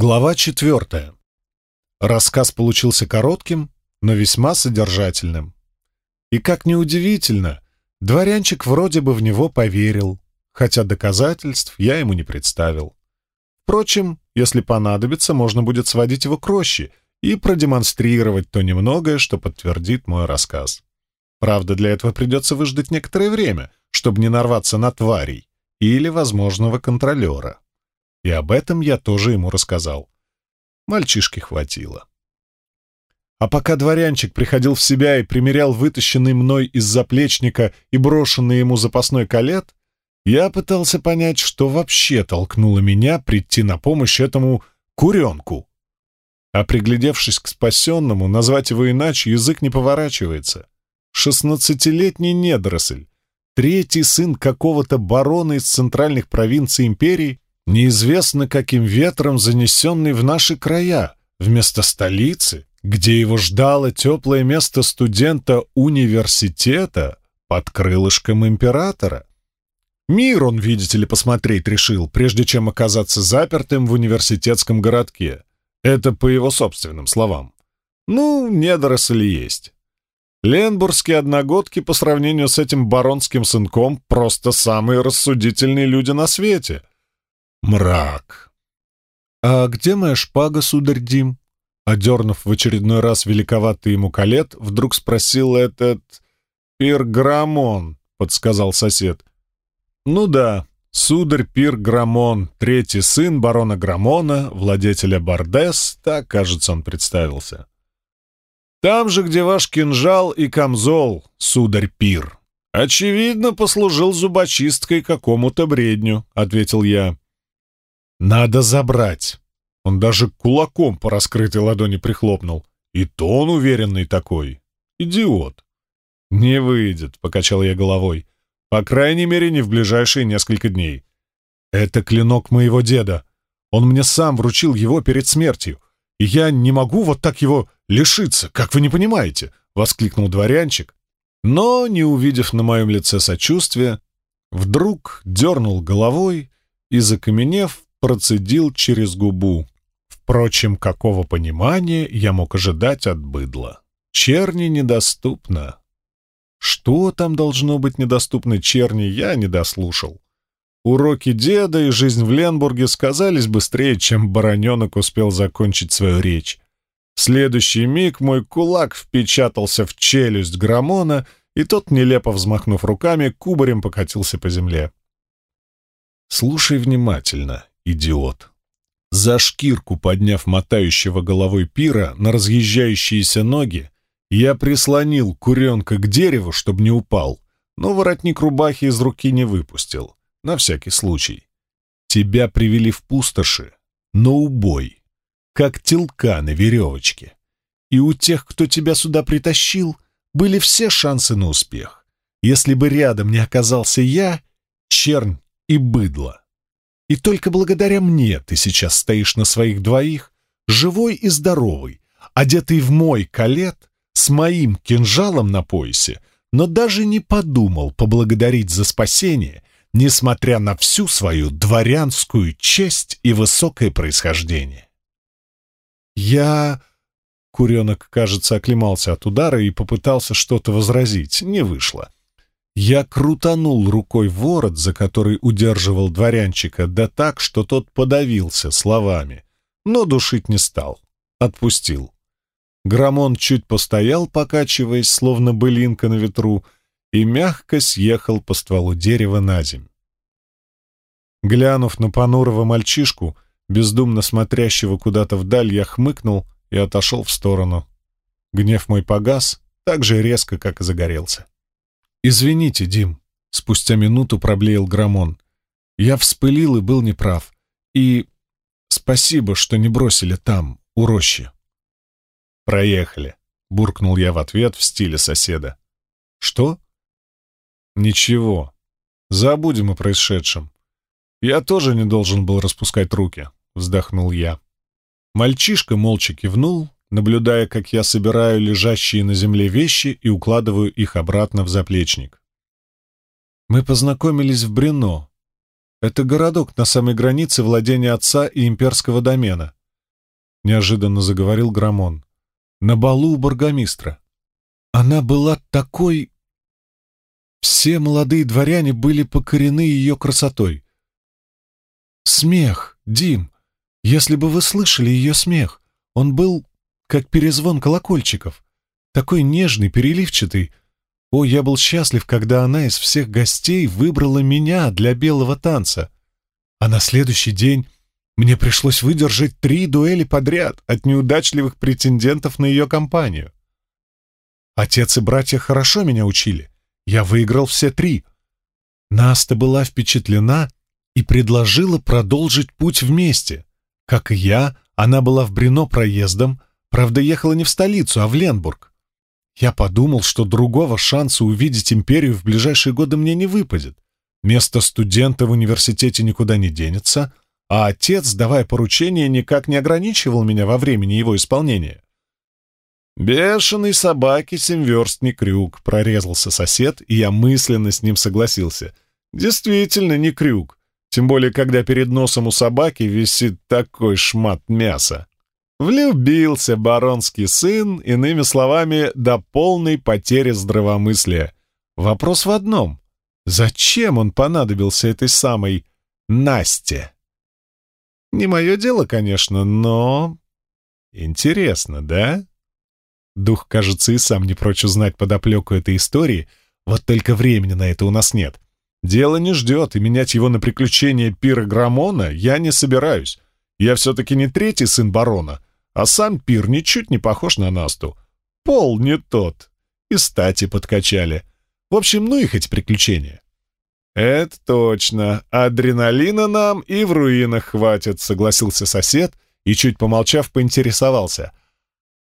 Глава четвертая. Рассказ получился коротким, но весьма содержательным. И, как ни удивительно, дворянчик вроде бы в него поверил, хотя доказательств я ему не представил. Впрочем, если понадобится, можно будет сводить его к роще и продемонстрировать то немногое, что подтвердит мой рассказ. Правда, для этого придется выждать некоторое время, чтобы не нарваться на тварей или возможного контролера. И об этом я тоже ему рассказал. Мальчишки хватило. А пока дворянчик приходил в себя и примерял вытащенный мной из заплечника и брошенный ему запасной калет, я пытался понять, что вообще толкнуло меня прийти на помощь этому куренку. А приглядевшись к спасенному, назвать его иначе язык не поворачивается. Шестнадцатилетний недоросль, третий сын какого-то барона из центральных провинций империи, неизвестно каким ветром занесенный в наши края, вместо столицы, где его ждало теплое место студента университета под крылышком императора. Мир он, видите ли, посмотреть решил, прежде чем оказаться запертым в университетском городке. Это по его собственным словам. Ну, недоросли есть. Ленбургские одногодки по сравнению с этим баронским сынком просто самые рассудительные люди на свете. Мрак. «А где моя шпага, сударь Дим?» Одернув в очередной раз великоватый ему колет, вдруг спросил этот... «Пирграмон», — подсказал сосед. «Ну да, сударь Пир Грамон, третий сын барона Грамона, владетеля Бардес, так, кажется, он представился. Там же, где ваш кинжал и камзол, сударь Пир. Очевидно, послужил зубочисткой какому-то бредню», — ответил я. «Надо забрать». Он даже кулаком по раскрытой ладони прихлопнул. И тон уверенный такой. Идиот. «Не выйдет», — покачал я головой. «По крайней мере, не в ближайшие несколько дней. Это клинок моего деда. Он мне сам вручил его перед смертью. И я не могу вот так его лишиться, как вы не понимаете», — воскликнул дворянчик. Но, не увидев на моем лице сочувствия, вдруг дернул головой и, закаменев, процедил через губу. Впрочем, какого понимания я мог ожидать от быдла? Черни недоступно. Что там должно быть недоступно черни, я не дослушал. Уроки деда и жизнь в Ленбурге сказались быстрее, чем бароненок успел закончить свою речь. В следующий миг мой кулак впечатался в челюсть Грамона, и тот, нелепо взмахнув руками, кубарем покатился по земле. «Слушай внимательно идиот. За шкирку подняв мотающего головой пира на разъезжающиеся ноги, я прислонил куренка к дереву, чтобы не упал, но воротник рубахи из руки не выпустил, на всякий случай. Тебя привели в пустоши, на убой, как телка на веревочке. И у тех, кто тебя сюда притащил, были все шансы на успех. Если бы рядом не оказался я, чернь и быдло. И только благодаря мне ты сейчас стоишь на своих двоих, живой и здоровый, одетый в мой калет, с моим кинжалом на поясе, но даже не подумал поблагодарить за спасение, несмотря на всю свою дворянскую честь и высокое происхождение. Я... Куренок, кажется, оклемался от удара и попытался что-то возразить. Не вышло. Я крутанул рукой ворот, за который удерживал дворянчика, да так, что тот подавился словами, но душить не стал. Отпустил. Грамон чуть постоял, покачиваясь, словно былинка на ветру, и мягко съехал по стволу дерева на земь. Глянув на понурого мальчишку, бездумно смотрящего куда-то вдаль, я хмыкнул и отошел в сторону. Гнев мой погас так же резко, как и загорелся. «Извините, Дим», — спустя минуту проблеял Грамон. «Я вспылил и был неправ. И спасибо, что не бросили там, у рощи». «Проехали», — буркнул я в ответ в стиле соседа. «Что?» «Ничего. Забудем о происшедшем. Я тоже не должен был распускать руки», — вздохнул я. Мальчишка молча кивнул, наблюдая, как я собираю лежащие на земле вещи и укладываю их обратно в заплечник. Мы познакомились в Брено. Это городок на самой границе владения отца и имперского домена. неожиданно заговорил Грамон. «На балу у бургомистра. Она была такой... Все молодые дворяне были покорены ее красотой. Смех, Дим, если бы вы слышали ее смех, он был как перезвон колокольчиков, такой нежный, переливчатый. О, я был счастлив, когда она из всех гостей выбрала меня для белого танца. А на следующий день мне пришлось выдержать три дуэли подряд от неудачливых претендентов на ее компанию. Отец и братья хорошо меня учили. Я выиграл все три. Наста была впечатлена и предложила продолжить путь вместе. Как и я, она была в Брено проездом, правда, ехала не в столицу, а в Ленбург. Я подумал, что другого шанса увидеть империю в ближайшие годы мне не выпадет. Место студента в университете никуда не денется, а отец, давая поручение, никак не ограничивал меня во времени его исполнения. «Бешеный собаки семверстный крюк», — прорезался сосед, и я мысленно с ним согласился. «Действительно не крюк, тем более, когда перед носом у собаки висит такой шмат мяса». Влюбился баронский сын, иными словами, до полной потери здравомыслия. Вопрос в одном. Зачем он понадобился этой самой Насте? Не мое дело, конечно, но... Интересно, да? Дух, кажется, и сам не прочь узнать подоплеку этой истории, вот только времени на это у нас нет. Дело не ждет, и менять его на приключения пира Грамона я не собираюсь. Я все-таки не третий сын барона, а сам пир ничуть не похож на Насту. Пол не тот. И стати подкачали. В общем, ну их эти приключения. «Это точно. Адреналина нам и в руинах хватит», — согласился сосед и, чуть помолчав, поинтересовался.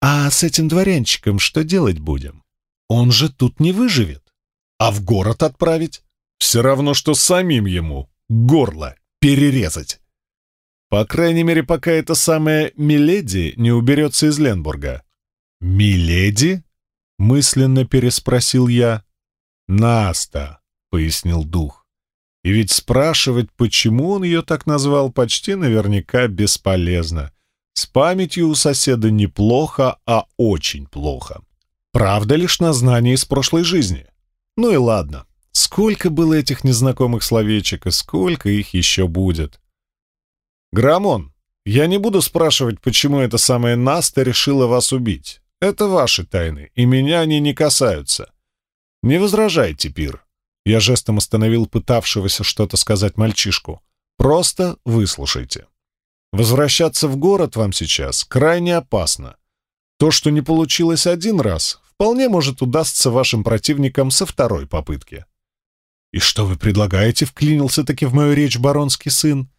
А с этим дворянчиком что делать будем? Он же тут не выживет. А в город отправить? Все равно, что самим ему горло перерезать. По крайней мере, пока эта самая Миледи не уберется из Ленбурга. «Миледи?» — мысленно переспросил я. «Наста», — пояснил дух. И ведь спрашивать, почему он ее так назвал, почти наверняка бесполезно. С памятью у соседа неплохо, а очень плохо. Правда лишь на знание из прошлой жизни. Ну и ладно. Сколько было этих незнакомых словечек, и сколько их еще будет. Грамон, я не буду спрашивать, почему эта самая Наста решила вас убить. Это ваши тайны, и меня они не касаются. Не возражайте, Пир. Я жестом остановил пытавшегося что-то сказать мальчишку. Просто выслушайте. Возвращаться в город вам сейчас крайне опасно. То, что не получилось один раз, вполне может удастся вашим противникам со второй попытки. «И что вы предлагаете?» — вклинился таки в мою речь баронский сын.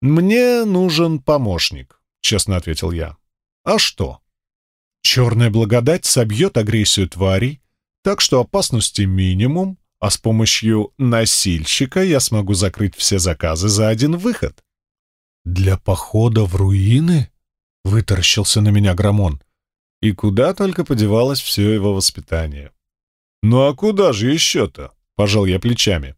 «Мне нужен помощник», — честно ответил я. «А что?» «Черная благодать собьет агрессию тварей, так что опасности минимум, а с помощью носильщика я смогу закрыть все заказы за один выход». «Для похода в руины?» — вытаращился на меня Грамон. И куда только подевалось все его воспитание. «Ну а куда же еще-то?» — пожал я плечами.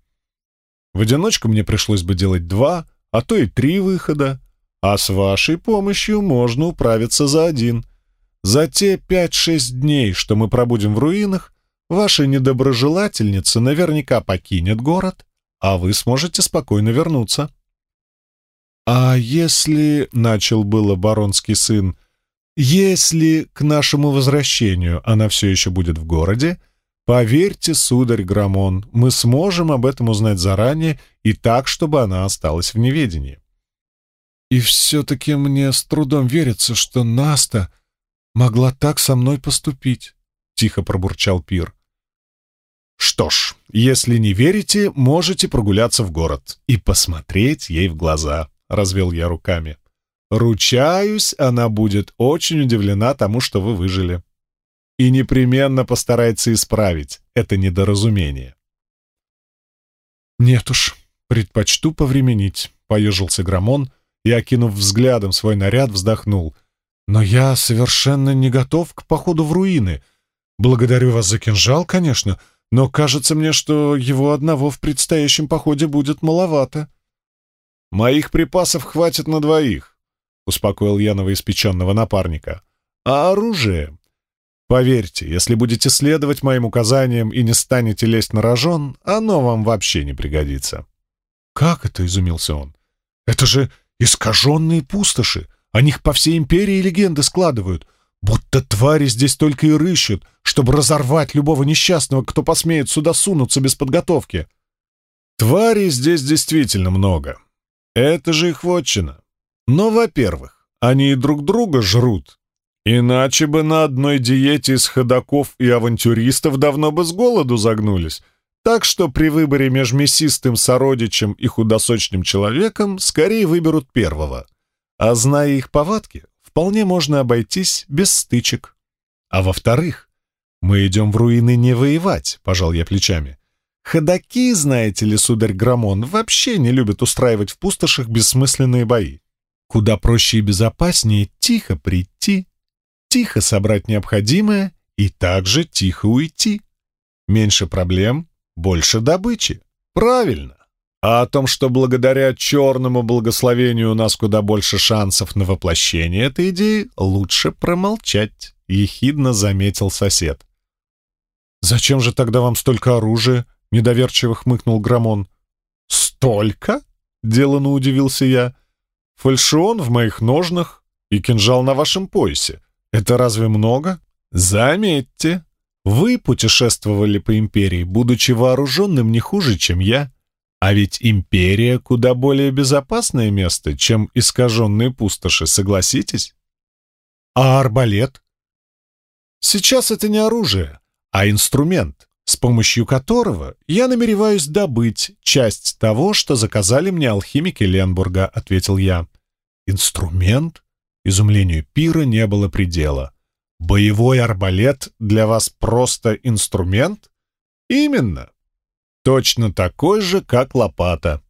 «В одиночку мне пришлось бы делать два, а то и три выхода, а с вашей помощью можно управиться за один. За те пять-шесть дней, что мы пробудем в руинах, ваша недоброжелательница наверняка покинет город, а вы сможете спокойно вернуться». «А если...» — начал было баронский сын. «Если к нашему возвращению она все еще будет в городе, поверьте, сударь Грамон, мы сможем об этом узнать заранее и так, чтобы она осталась в неведении». «И все-таки мне с трудом верится, что Наста могла так со мной поступить», — тихо пробурчал Пир. «Что ж, если не верите, можете прогуляться в город и посмотреть ей в глаза» развел я руками. Ручаюсь, она будет очень удивлена тому, что вы выжили. И непременно постарается исправить это недоразумение. Нет уж, предпочту повременить, поежился Грамон и, окинув взглядом свой наряд, вздохнул. Но я совершенно не готов к походу в руины. Благодарю вас за кинжал, конечно, но кажется мне, что его одного в предстоящем походе будет маловато. Моих припасов хватит на двоих. — успокоил я новоиспеченного напарника, — «а оружие. Поверьте, если будете следовать моим указаниям и не станете лезть на рожон, оно вам вообще не пригодится». «Как это?» — изумился он. «Это же искаженные пустоши. О них по всей империи легенды складывают. Будто твари здесь только и рыщут, чтобы разорвать любого несчастного, кто посмеет сюда сунуться без подготовки». «Тварей здесь действительно много. Это же их вотчина. Но, во-первых, они и друг друга жрут, Иначе бы на одной диете из ходаков и авантюристов давно бы с голоду загнулись. Так что при выборе между мясистым сородичем и худосочным человеком скорее выберут первого. А зная их повадки, вполне можно обойтись без стычек. А во-вторых, мы идем в руины не воевать, пожал я плечами. Ходаки, знаете ли, сударь Грамон, вообще не любят устраивать в пустошах бессмысленные бои. Куда проще и безопаснее тихо прийти, тихо собрать необходимое и также тихо уйти. Меньше проблем, больше добычи. Правильно. А о том, что благодаря черному благословению у нас куда больше шансов на воплощение этой идеи, лучше промолчать, — ехидно заметил сосед. «Зачем же тогда вам столько оружия?» — недоверчиво хмыкнул Грамон. «Столько?» — деланно удивился я. «Фальшион в моих ножнах и кинжал на вашем поясе. Это разве много? Заметьте, вы путешествовали по империи, будучи вооруженным не хуже, чем я. А ведь империя куда более безопасное место, чем искаженные пустоши, согласитесь? А арбалет? Сейчас это не оружие, а инструмент, с помощью которого я намереваюсь добыть часть того, что заказали мне алхимики Ленбурга, ответил я. Инструмент? Изумлению Пира не было предела. «Боевой арбалет для вас просто инструмент?» «Именно. Точно такой же, как лопата».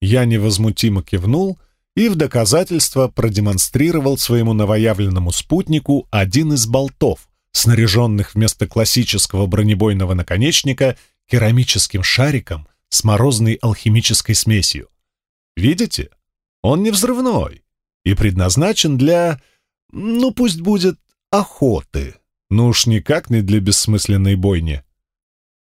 Я невозмутимо кивнул и в доказательство продемонстрировал своему новоявленному спутнику один из болтов, снаряженных вместо классического бронебойного наконечника керамическим шариком с морозной алхимической смесью. Видите? Он не взрывной, и предназначен для, ну пусть будет, охоты. Ну уж никак не для бессмысленной бойни.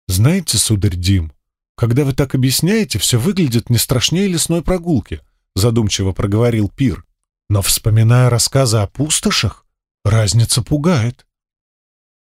Знаете, сударь Дим, когда вы так объясняете, все выглядит не страшнее лесной прогулки, задумчиво проговорил Пир. Но, вспоминая рассказы о пустошах, разница пугает.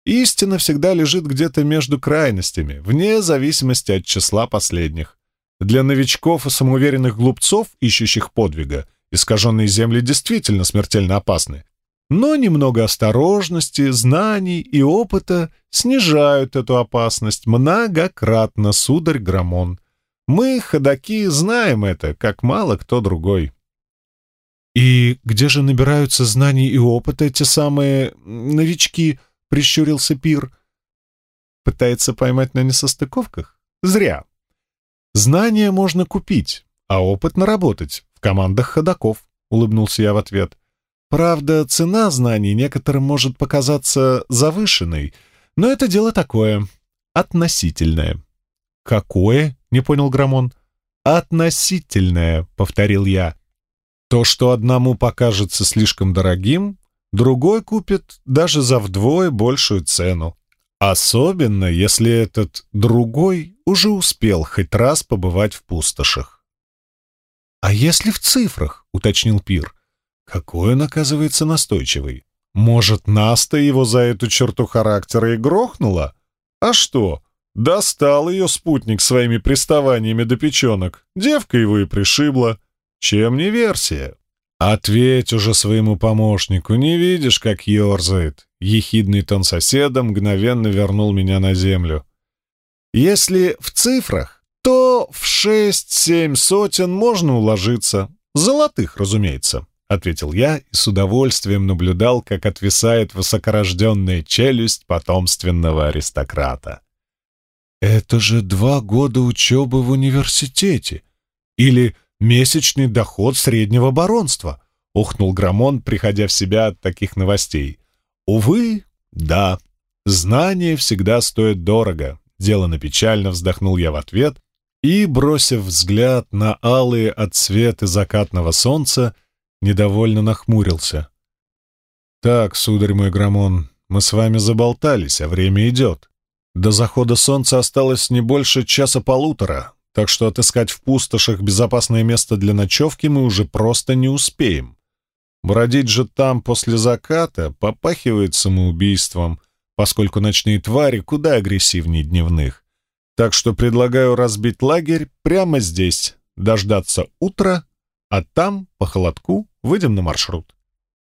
Истина всегда лежит где-то между крайностями, вне зависимости от числа последних. Для новичков и самоуверенных глупцов, ищущих подвига, Искаженные земли действительно смертельно опасны. Но немного осторожности, знаний и опыта снижают эту опасность многократно, сударь Грамон. Мы, ходаки, знаем это, как мало кто другой. «И где же набираются знаний и опыта эти самые новички?» — прищурился Пир. «Пытается поймать на несостыковках? Зря. Знания можно купить, а опыт наработать командах ходаков», — улыбнулся я в ответ. «Правда, цена знаний некоторым может показаться завышенной, но это дело такое, относительное». «Какое?» — не понял Грамон. «Относительное», — повторил я. «То, что одному покажется слишком дорогим, другой купит даже за вдвое большую цену. Особенно, если этот другой уже успел хоть раз побывать в пустошах. «А если в цифрах?» — уточнил Пир. «Какой он, оказывается, настойчивый. Может, Наста его за эту черту характера и грохнула? А что? Достал ее спутник своими приставаниями до печенок. Девка его и пришибла. Чем не версия?» «Ответь уже своему помощнику, не видишь, как ерзает?» Ехидный тон соседа мгновенно вернул меня на землю. «Если в цифрах, то в шесть-семь сотен можно уложиться. Золотых, разумеется, — ответил я и с удовольствием наблюдал, как отвисает высокорожденная челюсть потомственного аристократа. «Это же два года учебы в университете! Или месячный доход среднего баронства!» — ухнул Грамон, приходя в себя от таких новостей. «Увы, да, знания всегда стоят дорого», — делано печально вздохнул я в ответ и, бросив взгляд на алые отсветы закатного солнца, недовольно нахмурился. «Так, сударь мой Грамон, мы с вами заболтались, а время идет. До захода солнца осталось не больше часа-полутора, так что отыскать в пустошах безопасное место для ночевки мы уже просто не успеем. Бродить же там после заката попахивает самоубийством, поскольку ночные твари куда агрессивнее дневных. Так что предлагаю разбить лагерь прямо здесь, дождаться утра, а там, по холодку, выйдем на маршрут.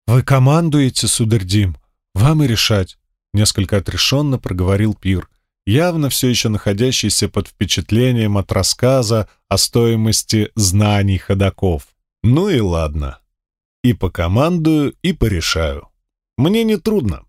«Вы командуете, сударь Дим, вам и решать», — несколько отрешенно проговорил Пир, явно все еще находящийся под впечатлением от рассказа о стоимости знаний ходаков. «Ну и ладно. И покомандую, и порешаю. Мне не трудно.